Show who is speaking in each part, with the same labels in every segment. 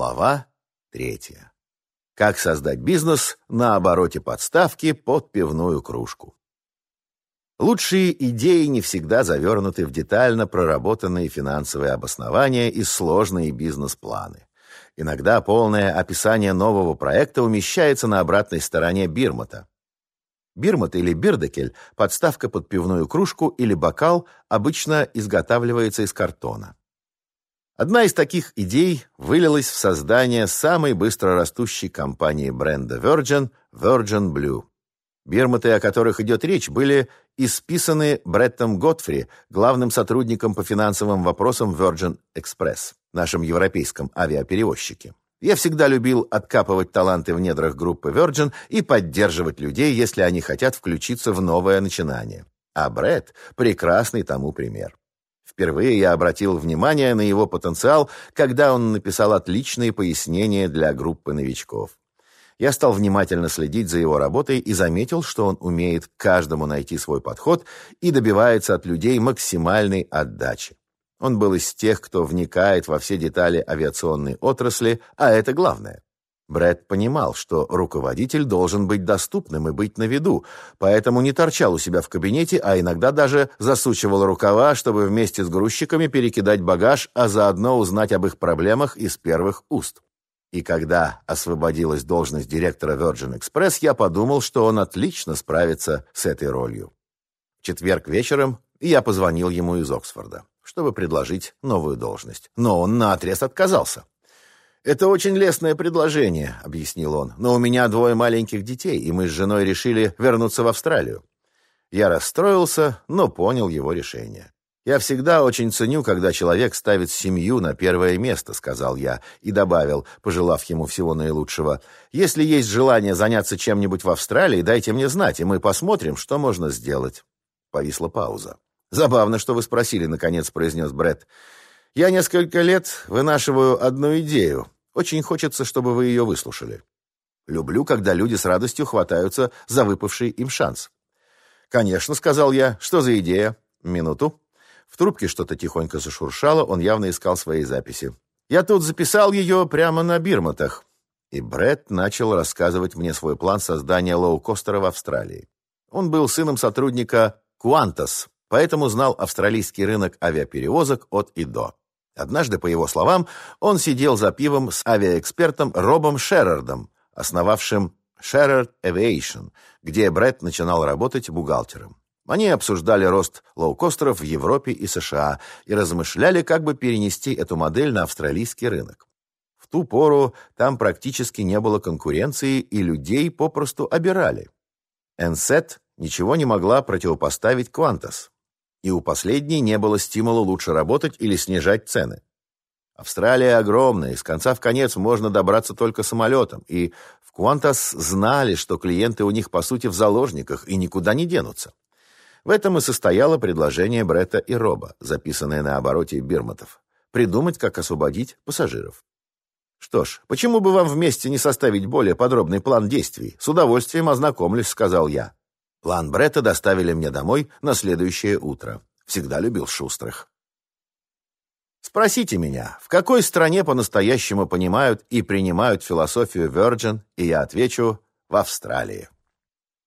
Speaker 1: Глава третья. Как создать бизнес на обороте подставки под пивную кружку. Лучшие идеи не всегда завернуты в детально проработанные финансовые обоснования и сложные бизнес-планы. Иногда полное описание нового проекта умещается на обратной стороне бирмата. Бирмат или бирдекель – подставка под пивную кружку или бокал, обычно изготавливается из картона. Одна из таких идей вылилась в создание самой быстро растущей компании бренда Virgin – Virgin Blue. Бирматы, о которых идет речь, были исписаны Бреттом Готфри, главным сотрудником по финансовым вопросам Virgin Express, нашем европейском авиаперевозчике. Я всегда любил откапывать таланты в недрах группы Virgin и поддерживать людей, если они хотят включиться в новое начинание. А Бретт – прекрасный тому пример. Впервые я обратил внимание на его потенциал, когда он написал отличные пояснения для группы новичков. Я стал внимательно следить за его работой и заметил, что он умеет каждому найти свой подход и добивается от людей максимальной отдачи. Он был из тех, кто вникает во все детали авиационной отрасли, а это главное. Брэд понимал, что руководитель должен быть доступным и быть на виду, поэтому не торчал у себя в кабинете, а иногда даже засучивал рукава, чтобы вместе с грузчиками перекидать багаж, а заодно узнать об их проблемах из первых уст. И когда освободилась должность директора Virgin Express, я подумал, что он отлично справится с этой ролью. В четверг вечером я позвонил ему из Оксфорда, чтобы предложить новую должность, но он наотрез отказался. «Это очень лестное предложение», — объяснил он, «но у меня двое маленьких детей, и мы с женой решили вернуться в Австралию». Я расстроился, но понял его решение. «Я всегда очень ценю, когда человек ставит семью на первое место», — сказал я и добавил, пожелав ему всего наилучшего. «Если есть желание заняться чем-нибудь в Австралии, дайте мне знать, и мы посмотрим, что можно сделать». Повисла пауза. «Забавно, что вы спросили», — наконец произнес Бред. Я несколько лет вынашиваю одну идею. Очень хочется, чтобы вы ее выслушали. Люблю, когда люди с радостью хватаются за выпавший им шанс. «Конечно», — сказал я. «Что за идея?» «Минуту». В трубке что-то тихонько зашуршало, он явно искал свои записи. «Я тут записал ее прямо на бирматах». И Бред начал рассказывать мне свой план создания лоукостера в Австралии. Он был сыном сотрудника Qantas, поэтому знал австралийский рынок авиаперевозок от и до. Однажды, по его словам, он сидел за пивом с авиаэкспертом Робом Шерардом, основавшим Sherard Aviation, где Брэд начинал работать бухгалтером. Они обсуждали рост лоукостеров в Европе и США и размышляли, как бы перенести эту модель на австралийский рынок. В ту пору там практически не было конкуренции, и людей попросту обирали. Энсет ничего не могла противопоставить Qantas и у последней не было стимула лучше работать или снижать цены. Австралия огромная, и с конца в конец можно добраться только самолетом, и в Qantas знали, что клиенты у них, по сути, в заложниках и никуда не денутся. В этом и состояло предложение Бретта и Роба, записанное на обороте Бирматов. Придумать, как освободить пассажиров. «Что ж, почему бы вам вместе не составить более подробный план действий? С удовольствием ознакомлюсь», — сказал я. План Бретта доставили мне домой на следующее утро. Всегда любил шустрых. Спросите меня, в какой стране по-настоящему понимают и принимают философию Virgin, и я отвечу – в Австралии.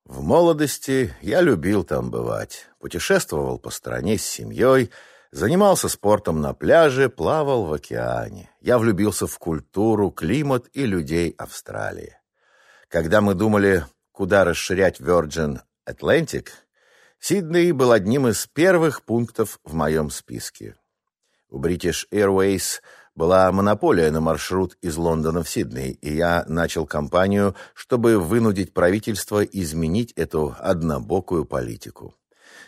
Speaker 1: В молодости я любил там бывать, путешествовал по стране с семьей, занимался спортом на пляже, плавал в океане. Я влюбился в культуру, климат и людей Австралии. Когда мы думали, куда расширять Virgin Atlantic, Сидней был одним из первых пунктов в моем списке. У British Airways была монополия на маршрут из Лондона в Сидней, и я начал кампанию, чтобы вынудить правительство изменить эту однобокую политику.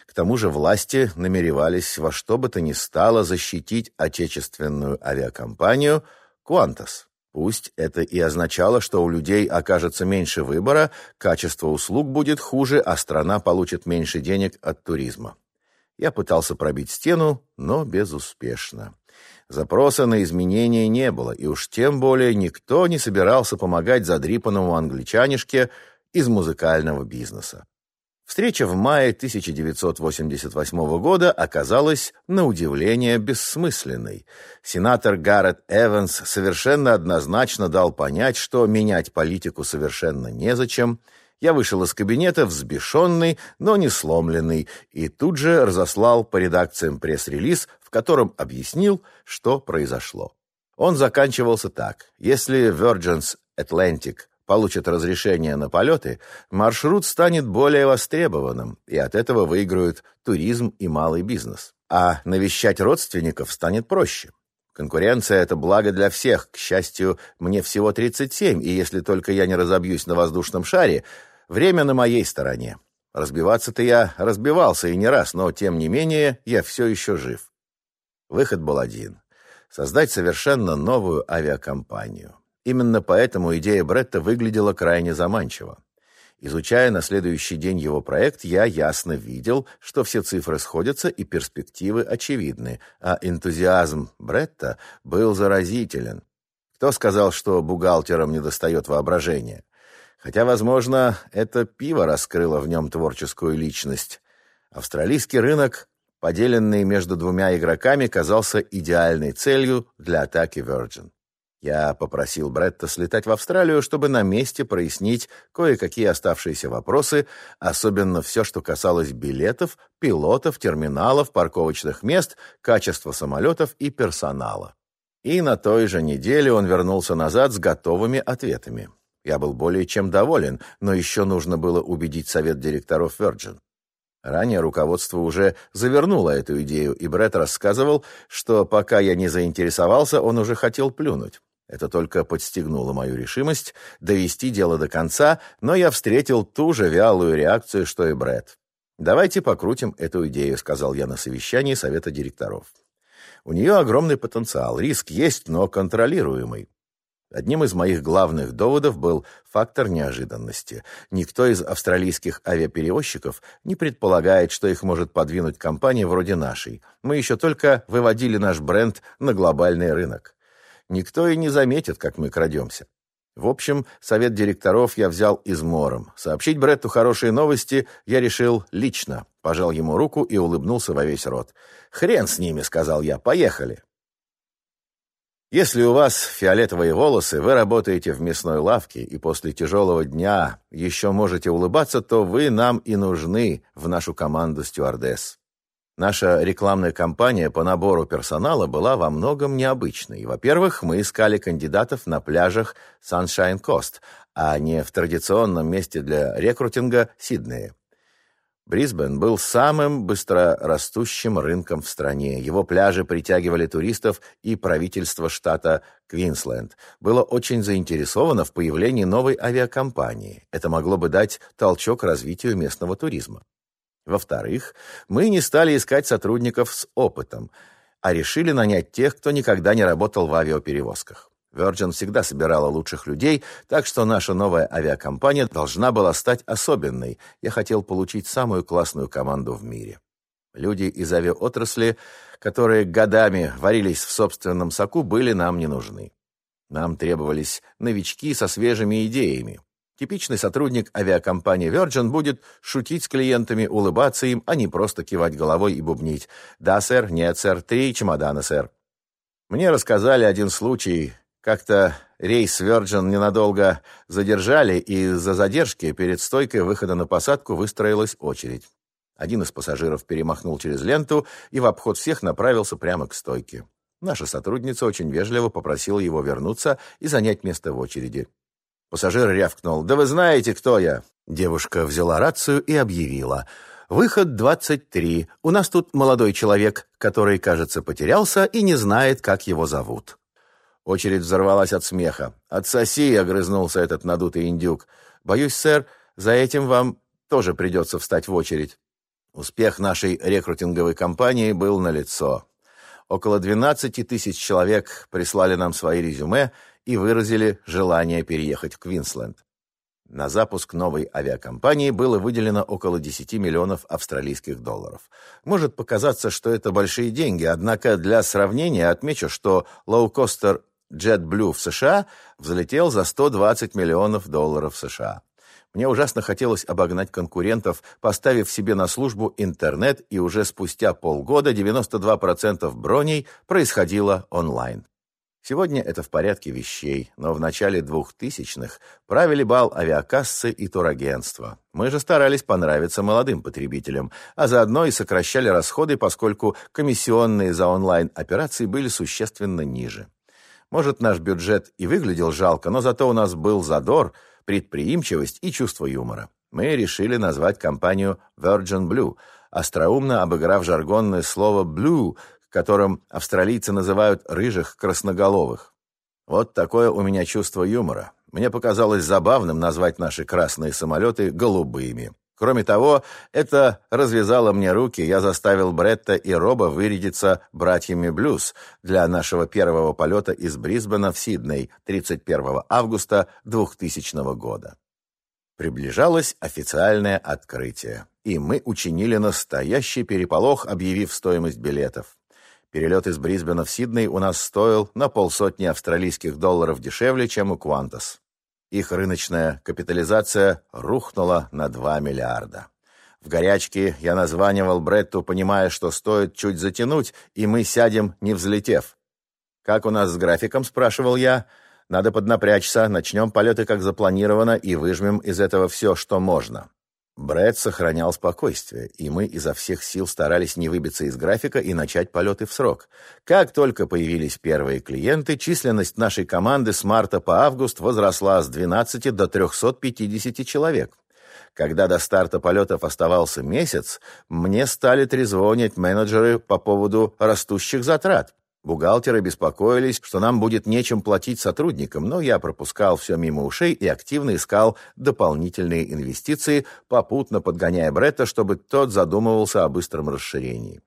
Speaker 1: К тому же власти намеревались во что бы то ни стало защитить отечественную авиакомпанию «Куантас». Пусть это и означало, что у людей окажется меньше выбора, качество услуг будет хуже, а страна получит меньше денег от туризма. Я пытался пробить стену, но безуспешно. Запроса на изменения не было, и уж тем более никто не собирался помогать задрипанному англичанишке из музыкального бизнеса. Встреча в мае 1988 года оказалась, на удивление, бессмысленной. Сенатор Гаррет Эванс совершенно однозначно дал понять, что менять политику совершенно незачем. Я вышел из кабинета взбешенный, но не сломленный, и тут же разослал по редакциям пресс-релиз, в котором объяснил, что произошло. Он заканчивался так. Если Virgin's Atlantic получат разрешение на полеты, маршрут станет более востребованным, и от этого выиграют туризм и малый бизнес. А навещать родственников станет проще. Конкуренция – это благо для всех. К счастью, мне всего 37, и если только я не разобьюсь на воздушном шаре, время на моей стороне. Разбиваться-то я разбивался и не раз, но, тем не менее, я все еще жив. Выход был один – создать совершенно новую авиакомпанию. Именно поэтому идея Бретта выглядела крайне заманчиво. Изучая на следующий день его проект, я ясно видел, что все цифры сходятся и перспективы очевидны, а энтузиазм Бретта был заразителен. Кто сказал, что бухгалтерам недостает воображения? Хотя, возможно, это пиво раскрыло в нем творческую личность. Австралийский рынок, поделенный между двумя игроками, казался идеальной целью для атаки Virgin. Я попросил Бретта слетать в Австралию, чтобы на месте прояснить кое-какие оставшиеся вопросы, особенно все, что касалось билетов, пилотов, терминалов, парковочных мест, качества самолетов и персонала. И на той же неделе он вернулся назад с готовыми ответами. Я был более чем доволен, но еще нужно было убедить совет директоров Virgin. Ранее руководство уже завернуло эту идею, и Бретт рассказывал, что пока я не заинтересовался, он уже хотел плюнуть. Это только подстегнуло мою решимость довести дело до конца, но я встретил ту же вялую реакцию, что и Брэд. «Давайте покрутим эту идею», — сказал я на совещании совета директоров. «У нее огромный потенциал, риск есть, но контролируемый. Одним из моих главных доводов был фактор неожиданности. Никто из австралийских авиаперевозчиков не предполагает, что их может подвинуть компания вроде нашей. Мы еще только выводили наш бренд на глобальный рынок никто и не заметит, как мы крадемся. В общем, совет директоров я взял измором. Сообщить Бретту хорошие новости я решил лично. Пожал ему руку и улыбнулся во весь рот. «Хрен с ними», — сказал я, — «поехали». Если у вас фиолетовые волосы, вы работаете в мясной лавке и после тяжелого дня еще можете улыбаться, то вы нам и нужны в нашу команду стюардесс. Наша рекламная кампания по набору персонала была во многом необычной. Во-первых, мы искали кандидатов на пляжах Sunshine Coast, а не в традиционном месте для рекрутинга Сиднее. Брисбен был самым быстрорастущим рынком в стране. Его пляжи притягивали туристов, и правительство штата Квинсленд было очень заинтересовано в появлении новой авиакомпании. Это могло бы дать толчок развитию местного туризма. Во-вторых, мы не стали искать сотрудников с опытом, а решили нанять тех, кто никогда не работал в авиаперевозках. Virgin всегда собирала лучших людей, так что наша новая авиакомпания должна была стать особенной. Я хотел получить самую классную команду в мире. Люди из авиаотрасли, которые годами варились в собственном соку, были нам не нужны. Нам требовались новички со свежими идеями, Типичный сотрудник авиакомпании Virgin будет шутить с клиентами, улыбаться им, а не просто кивать головой и бубнить. «Да, сэр», «Нет, сэр», «Три чемодана, сэр». Мне рассказали один случай. Как-то рейс Virgin ненадолго задержали, и из-за задержки перед стойкой выхода на посадку выстроилась очередь. Один из пассажиров перемахнул через ленту и в обход всех направился прямо к стойке. Наша сотрудница очень вежливо попросила его вернуться и занять место в очереди. Пассажир рявкнул. «Да вы знаете, кто я!» Девушка взяла рацию и объявила. «Выход 23. У нас тут молодой человек, который, кажется, потерялся и не знает, как его зовут». Очередь взорвалась от смеха. «Отсоси!» — огрызнулся этот надутый индюк. «Боюсь, сэр, за этим вам тоже придется встать в очередь». Успех нашей рекрутинговой кампании был налицо. Около 12 тысяч человек прислали нам свои резюме, и выразили желание переехать в Квинсленд. На запуск новой авиакомпании было выделено около 10 миллионов австралийских долларов. Может показаться, что это большие деньги, однако для сравнения отмечу, что лоукостер JetBlue в США взлетел за 120 миллионов долларов США. Мне ужасно хотелось обогнать конкурентов, поставив себе на службу интернет, и уже спустя полгода 92% броней происходило онлайн. Сегодня это в порядке вещей, но в начале 2000-х правили бал авиакассы и турагентства. Мы же старались понравиться молодым потребителям, а заодно и сокращали расходы, поскольку комиссионные за онлайн-операции были существенно ниже. Может, наш бюджет и выглядел жалко, но зато у нас был задор, предприимчивость и чувство юмора. Мы решили назвать компанию Virgin Blue, остроумно обыграв жаргонное слово «blue», которым австралийцы называют рыжих красноголовых. Вот такое у меня чувство юмора. Мне показалось забавным назвать наши красные самолеты голубыми. Кроме того, это развязало мне руки, я заставил Бретта и Роба вырядиться братьями Блюз для нашего первого полета из Брисбена в Сидней 31 августа 2000 года. Приближалось официальное открытие, и мы учинили настоящий переполох, объявив стоимость билетов. Перелет из Брисбена в Сидней у нас стоил на полсотни австралийских долларов дешевле, чем у Qantas. Их рыночная капитализация рухнула на 2 миллиарда. В горячке я названивал Бретту, понимая, что стоит чуть затянуть, и мы сядем, не взлетев. «Как у нас с графиком?» — спрашивал я. «Надо поднапрячься, начнем полеты как запланировано и выжмем из этого все, что можно». Брэд сохранял спокойствие, и мы изо всех сил старались не выбиться из графика и начать полеты в срок. Как только появились первые клиенты, численность нашей команды с марта по август возросла с 12 до 350 человек. Когда до старта полетов оставался месяц, мне стали трезвонить менеджеры по поводу растущих затрат. Бухгалтеры беспокоились, что нам будет нечем платить сотрудникам, но я пропускал все мимо ушей и активно искал дополнительные инвестиции, попутно подгоняя Бретта, чтобы тот задумывался о быстром расширении.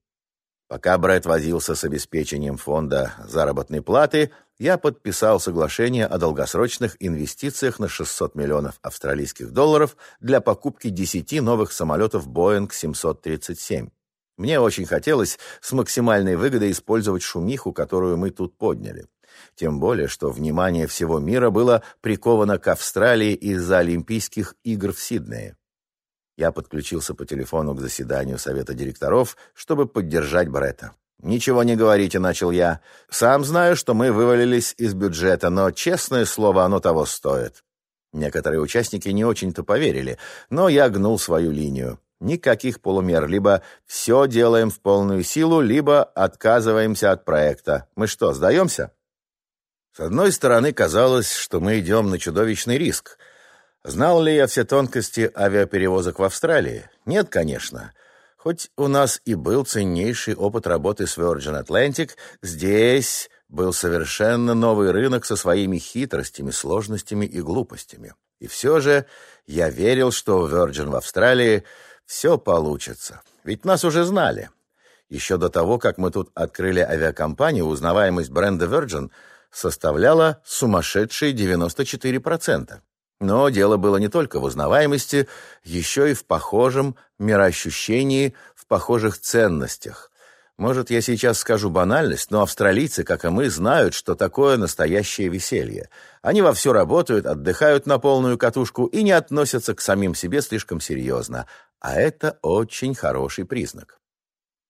Speaker 1: Пока Бретт возился с обеспечением фонда заработной платы, я подписал соглашение о долгосрочных инвестициях на 600 миллионов австралийских долларов для покупки 10 новых самолетов Boeing 737. Мне очень хотелось с максимальной выгодой использовать шумиху, которую мы тут подняли. Тем более, что внимание всего мира было приковано к Австралии из-за Олимпийских игр в Сиднее. Я подключился по телефону к заседанию совета директоров, чтобы поддержать Бретта. «Ничего не говорите», — начал я. «Сам знаю, что мы вывалились из бюджета, но, честное слово, оно того стоит». Некоторые участники не очень-то поверили, но я гнул свою линию. Никаких полумер. Либо все делаем в полную силу, либо отказываемся от проекта. Мы что, сдаемся? С одной стороны, казалось, что мы идем на чудовищный риск. Знал ли я все тонкости авиаперевозок в Австралии? Нет, конечно. Хоть у нас и был ценнейший опыт работы с Virgin Atlantic, здесь был совершенно новый рынок со своими хитростями, сложностями и глупостями. И все же я верил, что Virgin в Австралии все получится. Ведь нас уже знали. Еще до того, как мы тут открыли авиакомпанию, узнаваемость бренда Virgin составляла сумасшедшие 94%. Но дело было не только в узнаваемости, еще и в похожем мироощущении, в похожих ценностях. Может, я сейчас скажу банальность, но австралийцы, как и мы, знают, что такое настоящее веселье. Они во все работают, отдыхают на полную катушку и не относятся к самим себе слишком серьезно. А это очень хороший признак.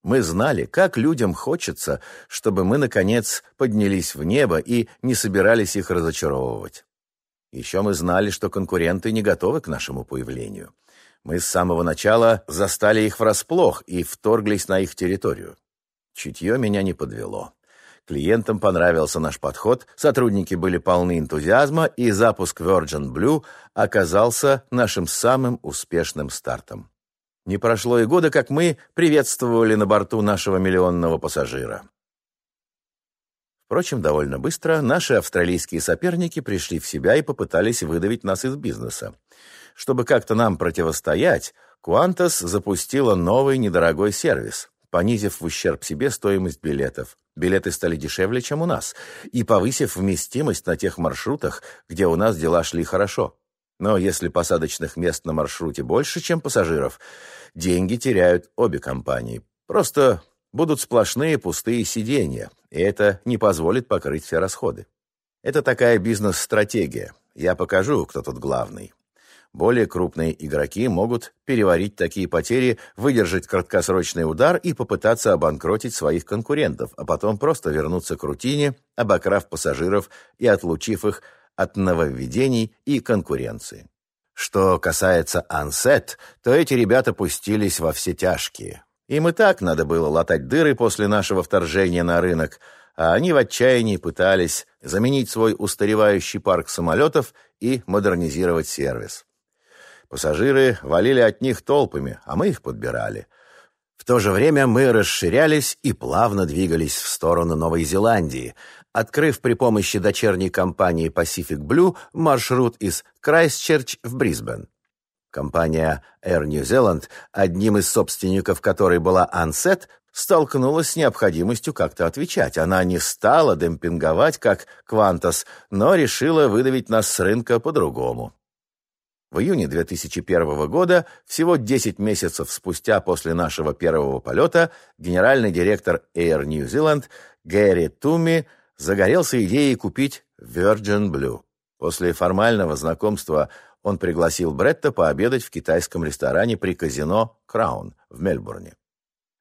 Speaker 1: Мы знали, как людям хочется, чтобы мы, наконец, поднялись в небо и не собирались их разочаровывать. Еще мы знали, что конкуренты не готовы к нашему появлению. Мы с самого начала застали их врасплох и вторглись на их территорию. Чутье меня не подвело. Клиентам понравился наш подход, сотрудники были полны энтузиазма, и запуск Virgin Blue оказался нашим самым успешным стартом. Не прошло и года, как мы приветствовали на борту нашего миллионного пассажира. Впрочем, довольно быстро наши австралийские соперники пришли в себя и попытались выдавить нас из бизнеса. Чтобы как-то нам противостоять, Qantas запустила новый недорогой сервис, понизив в ущерб себе стоимость билетов. Билеты стали дешевле, чем у нас, и повысив вместимость на тех маршрутах, где у нас дела шли хорошо. Но если посадочных мест на маршруте больше, чем пассажиров, деньги теряют обе компании. Просто будут сплошные пустые сиденья, и это не позволит покрыть все расходы. Это такая бизнес-стратегия. Я покажу, кто тут главный. Более крупные игроки могут переварить такие потери, выдержать краткосрочный удар и попытаться обанкротить своих конкурентов, а потом просто вернуться к рутине, обокрав пассажиров и отлучив их от нововведений и конкуренции. Что касается Ансет, то эти ребята пустились во все тяжкие. Им и так надо было латать дыры после нашего вторжения на рынок, а они в отчаянии пытались заменить свой устаревающий парк самолетов и модернизировать сервис. Пассажиры валили от них толпами, а мы их подбирали. В то же время мы расширялись и плавно двигались в сторону Новой Зеландии, открыв при помощи дочерней компании Pacific Blue маршрут из Крайстчерч в Брисбен. Компания Air New Zealand, одним из собственников которой была Ansett, столкнулась с необходимостью как-то отвечать. Она не стала демпинговать, как Qantas, но решила выдавить нас с рынка по-другому. В июне 2001 года, всего 10 месяцев спустя после нашего первого полета, генеральный директор Air New Zealand Гэри Туми загорелся идеей купить Virgin Blue. После формального знакомства он пригласил Бретта пообедать в китайском ресторане при казино «Краун» в Мельбурне.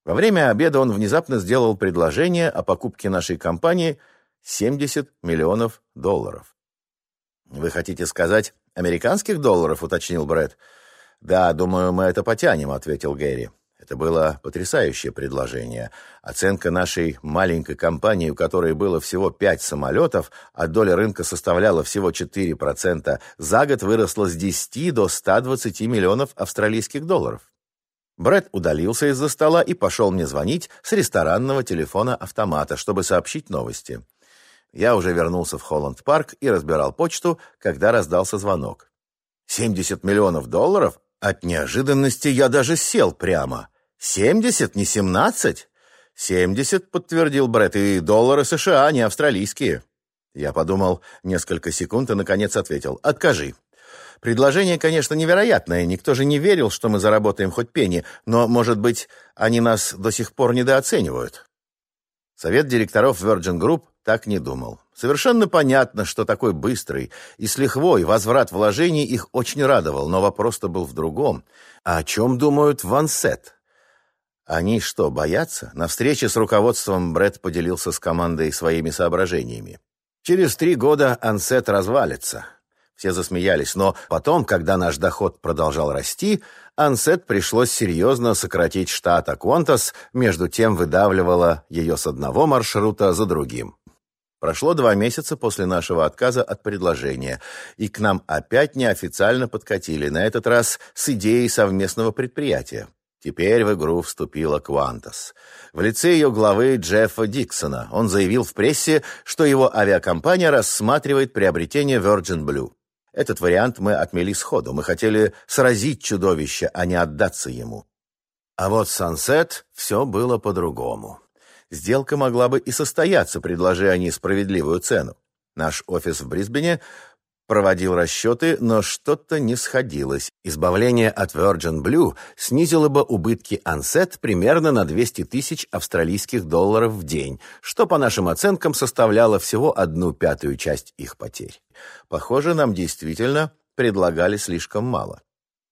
Speaker 1: Во время обеда он внезапно сделал предложение о покупке нашей компании 70 миллионов долларов. «Вы хотите сказать американских долларов?» — уточнил Брэд. «Да, думаю, мы это потянем», — ответил Гэри. Это было потрясающее предложение. Оценка нашей маленькой компании, у которой было всего пять самолетов, а доля рынка составляла всего 4%, за год выросла с 10 до 120 миллионов австралийских долларов. Брэд удалился из-за стола и пошел мне звонить с ресторанного телефона-автомата, чтобы сообщить новости. Я уже вернулся в Холланд-парк и разбирал почту, когда раздался звонок. «70 миллионов долларов? От неожиданности я даже сел прямо. Семьдесят, не семнадцать? Семьдесят, подтвердил Брэд, и доллары США, не австралийские. Я подумал несколько секунд и, наконец, ответил. Откажи. Предложение, конечно, невероятное. Никто же не верил, что мы заработаем хоть пенни, но, может быть, они нас до сих пор недооценивают. Совет директоров Virgin Group так не думал. Совершенно понятно, что такой быстрый и с лихвой возврат вложений их очень радовал, но вопрос-то был в другом. А о чем думают Вансет? Они что, боятся? На встрече с руководством Бред поделился с командой своими соображениями. Через три года Ансет развалится. Все засмеялись, но потом, когда наш доход продолжал расти, Ансет пришлось серьезно сократить штат, а Qantas, между тем, выдавливала ее с одного маршрута за другим. Прошло два месяца после нашего отказа от предложения, и к нам опять неофициально подкатили, на этот раз с идеей совместного предприятия. Теперь в игру вступила Qantas. В лице ее главы Джеффа Диксона он заявил в прессе, что его авиакомпания рассматривает приобретение Virgin Blue. Этот вариант мы отмели сходу. Мы хотели сразить чудовище, а не отдаться ему. А вот Sunset все было по-другому. Сделка могла бы и состояться, предложи они справедливую цену. Наш офис в Брисбене проводил расчеты, но что-то не сходилось. Избавление от Virgin Blue снизило бы убытки Ansett примерно на 200 тысяч австралийских долларов в день, что, по нашим оценкам, составляло всего одну пятую часть их потерь. Похоже, нам действительно предлагали слишком мало.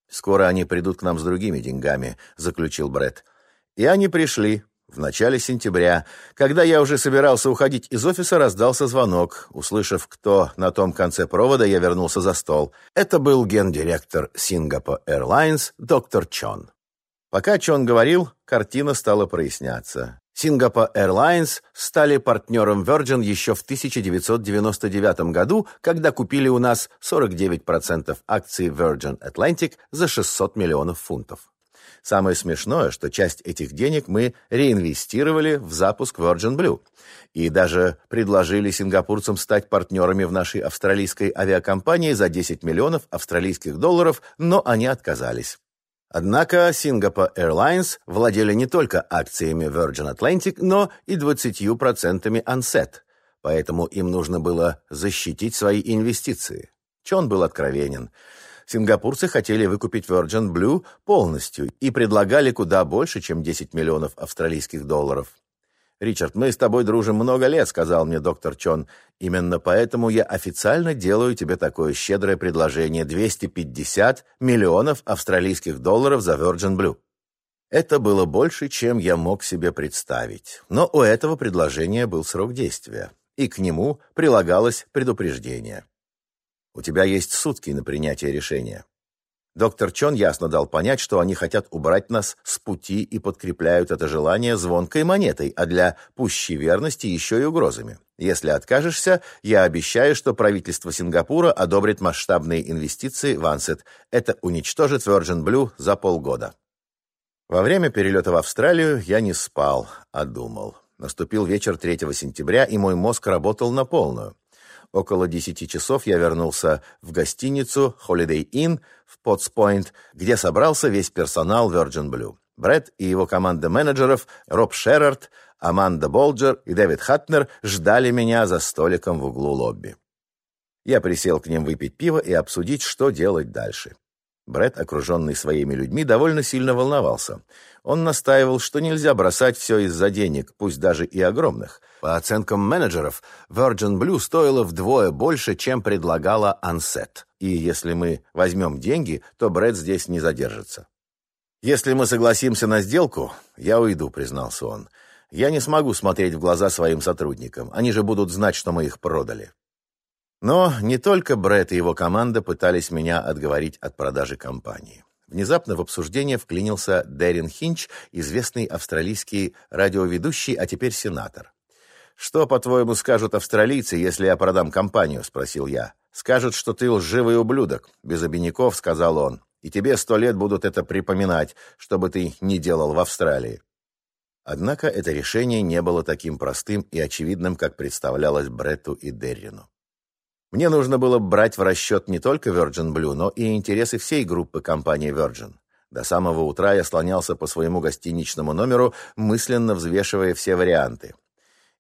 Speaker 1: «Скоро они придут к нам с другими деньгами», — заключил Бред. И они пришли, в начале сентября, когда я уже собирался уходить из офиса, раздался звонок. Услышав, кто на том конце провода, я вернулся за стол. Это был гендиректор Singapore Airlines доктор Чон. Пока Чон говорил, картина стала проясняться. Singapore Airlines стали партнером Virgin еще в 1999 году, когда купили у нас 49% акций Virgin Atlantic за 600 миллионов фунтов. Самое смешное, что часть этих денег мы реинвестировали в запуск Virgin Blue и даже предложили сингапурцам стать партнерами в нашей австралийской авиакомпании за 10 миллионов австралийских долларов, но они отказались. Однако Singapore Airlines владели не только акциями Virgin Atlantic, но и 20% Ansett, поэтому им нужно было защитить свои инвестиции. Чон был откровенен – Сингапурцы хотели выкупить Virgin Blue полностью и предлагали куда больше, чем 10 миллионов австралийских долларов. «Ричард, мы с тобой дружим много лет», — сказал мне доктор Чон. «Именно поэтому я официально делаю тебе такое щедрое предложение — 250 миллионов австралийских долларов за Virgin Blue». Это было больше, чем я мог себе представить. Но у этого предложения был срок действия, и к нему прилагалось предупреждение. У тебя есть сутки на принятие решения. Доктор Чон ясно дал понять, что они хотят убрать нас с пути и подкрепляют это желание звонкой монетой, а для пущей верности еще и угрозами. Если откажешься, я обещаю, что правительство Сингапура одобрит масштабные инвестиции в Ансет. Это уничтожит Virgin Blue за полгода. Во время перелета в Австралию я не спал, а думал. Наступил вечер 3 сентября, и мой мозг работал на полную. Около десяти часов я вернулся в гостиницу Holiday Inn в Потс-Пойнт, где собрался весь персонал Virgin Blue. Брэд и его команда менеджеров, Роб Шерард, Аманда Болджер и Дэвид Хатнер ждали меня за столиком в углу лобби. Я присел к ним выпить пиво и обсудить, что делать дальше. Брэд, окруженный своими людьми, довольно сильно волновался. Он настаивал, что нельзя бросать все из-за денег, пусть даже и огромных. По оценкам менеджеров, Virgin Blue стоила вдвое больше, чем предлагала Ansett. И если мы возьмем деньги, то Брэд здесь не задержится. «Если мы согласимся на сделку, я уйду», — признался он. «Я не смогу смотреть в глаза своим сотрудникам. Они же будут знать, что мы их продали». Но не только Брэд и его команда пытались меня отговорить от продажи компании. Внезапно в обсуждение вклинился Дэрин Хинч, известный австралийский радиоведущий, а теперь сенатор. «Что, по-твоему, скажут австралийцы, если я продам компанию?» — спросил я. «Скажут, что ты лживый ублюдок», — без обиняков сказал он. «И тебе сто лет будут это припоминать, чтобы ты не делал в Австралии». Однако это решение не было таким простым и очевидным, как представлялось Бретту и Деррину. Мне нужно было брать в расчет не только Virgin Blue, но и интересы всей группы компании Virgin. До самого утра я слонялся по своему гостиничному номеру, мысленно взвешивая все варианты.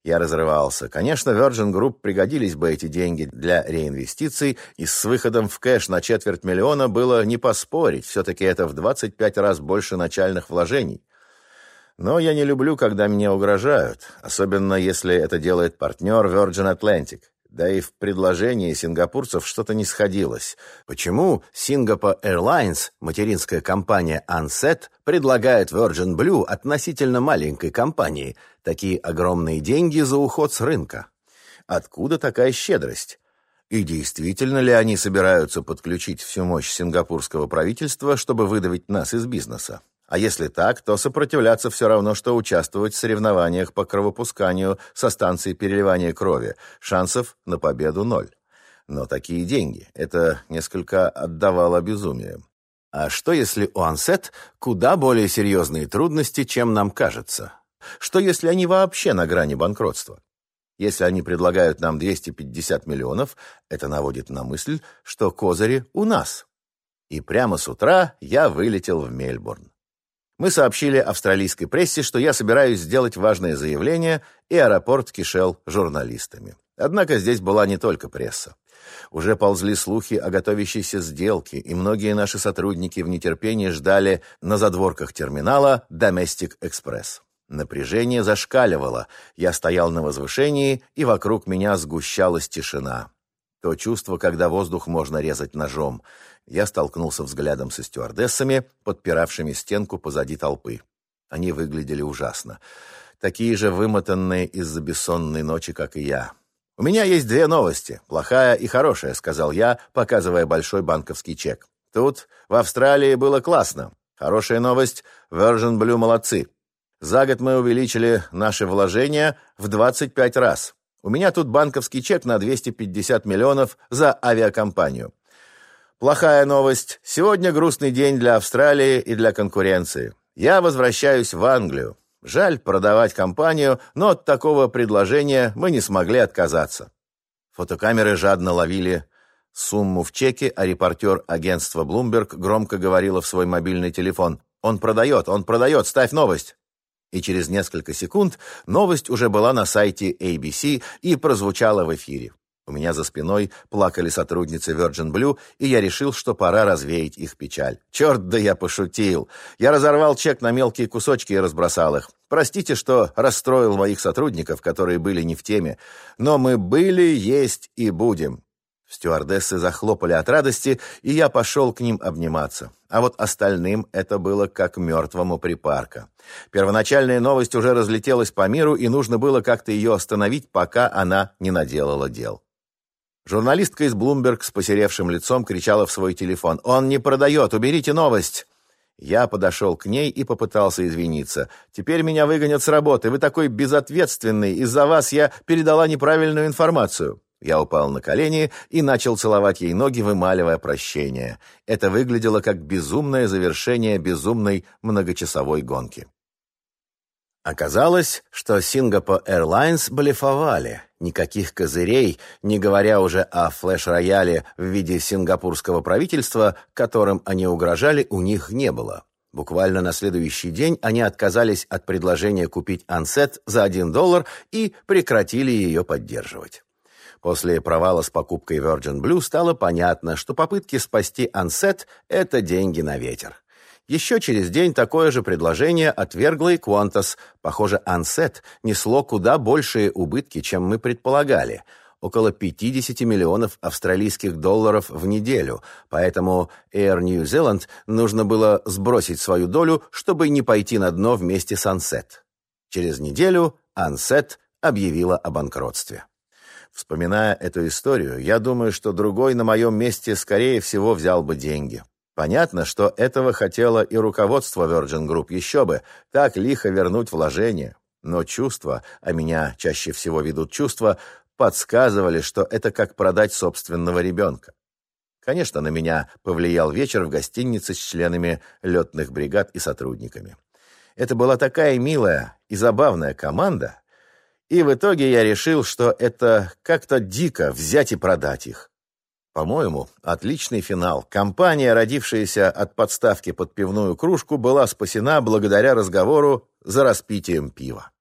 Speaker 1: Я разрывался. Конечно, Virgin Group пригодились бы эти деньги для реинвестиций, и с выходом в кэш на четверть миллиона было не поспорить, все-таки это в 25 раз больше начальных вложений. Но я не люблю, когда мне угрожают, особенно если это делает партнер Virgin Atlantic. Да и в предложении сингапурцев что-то не сходилось. Почему Singapore Airlines, материнская компания Ansett, предлагает Virgin Blue относительно маленькой компании такие огромные деньги за уход с рынка? Откуда такая щедрость? И действительно ли они собираются подключить всю мощь сингапурского правительства, чтобы выдавить нас из бизнеса? А если так, то сопротивляться все равно, что участвовать в соревнованиях по кровопусканию со станции переливания крови. Шансов на победу ноль. Но такие деньги. Это несколько отдавало безумию. А что, если у Ансет куда более серьезные трудности, чем нам кажется? Что, если они вообще на грани банкротства? Если они предлагают нам 250 миллионов, это наводит на мысль, что козыри у нас. И прямо с утра я вылетел в Мельбурн. Мы сообщили австралийской прессе, что я собираюсь сделать важное заявление, и аэропорт кишел журналистами. Однако здесь была не только пресса. Уже ползли слухи о готовящейся сделке, и многие наши сотрудники в нетерпении ждали на задворках терминала Domestic Express. Напряжение зашкаливало. Я стоял на возвышении, и вокруг меня сгущалась тишина. То чувство, когда воздух можно резать ножом. Я столкнулся взглядом со стюардессами, подпиравшими стенку позади толпы. Они выглядели ужасно. Такие же вымотанные из-за бессонной ночи, как и я. «У меня есть две новости, плохая и хорошая», — сказал я, показывая большой банковский чек. «Тут, в Австралии, было классно. Хорошая новость — Virgin Blue молодцы. За год мы увеличили наши вложения в 25 раз. У меня тут банковский чек на 250 миллионов за авиакомпанию. Плохая новость. Сегодня грустный день для Австралии и для конкуренции. Я возвращаюсь в Англию. Жаль продавать компанию, но от такого предложения мы не смогли отказаться. Фотокамеры жадно ловили сумму в чеке, а репортер агентства Bloomberg громко говорила в свой мобильный телефон. «Он продает, он продает, ставь новость!» и через несколько секунд новость уже была на сайте ABC и прозвучала в эфире. У меня за спиной плакали сотрудницы Virgin Blue, и я решил, что пора развеять их печаль. Черт, да я пошутил. Я разорвал чек на мелкие кусочки и разбросал их. Простите, что расстроил моих сотрудников, которые были не в теме. Но мы были, есть и будем. Стюардессы захлопали от радости, и я пошел к ним обниматься. А вот остальным это было как мертвому припарка. Первоначальная новость уже разлетелась по миру, и нужно было как-то ее остановить, пока она не наделала дел. Журналистка из Bloomberg с посеревшим лицом кричала в свой телефон. «Он не продает! Уберите новость!» Я подошел к ней и попытался извиниться. «Теперь меня выгонят с работы. Вы такой безответственный. Из-за вас я передала неправильную информацию». Я упал на колени и начал целовать ей ноги, вымаливая прощение. Это выглядело как безумное завершение безумной многочасовой гонки. Оказалось, что Singapore Airlines блефовали. Никаких козырей, не говоря уже о флеш-рояле в виде сингапурского правительства, которым они угрожали, у них не было. Буквально на следующий день они отказались от предложения купить ансет за 1 доллар и прекратили ее поддерживать. После провала с покупкой Virgin Blue стало понятно, что попытки спасти ансет – это деньги на ветер. Еще через день такое же предложение отвергла и Qantas. Похоже, Ансет несло куда большие убытки, чем мы предполагали – около 50 миллионов австралийских долларов в неделю, поэтому Air New Zealand нужно было сбросить свою долю, чтобы не пойти на дно вместе с Ансет. Через неделю Ансет объявила о банкротстве. Вспоминая эту историю, я думаю, что другой на моем месте, скорее всего, взял бы деньги. Понятно, что этого хотело и руководство Virgin Group, еще бы, так лихо вернуть вложения. Но чувства, а меня чаще всего ведут чувства, подсказывали, что это как продать собственного ребенка. Конечно, на меня повлиял вечер в гостинице с членами летных бригад и сотрудниками. Это была такая милая и забавная команда, и в итоге я решил, что это как-то дико взять и продать их. По-моему, отличный финал. Компания, родившаяся от подставки под пивную кружку, была спасена благодаря разговору за распитием пива.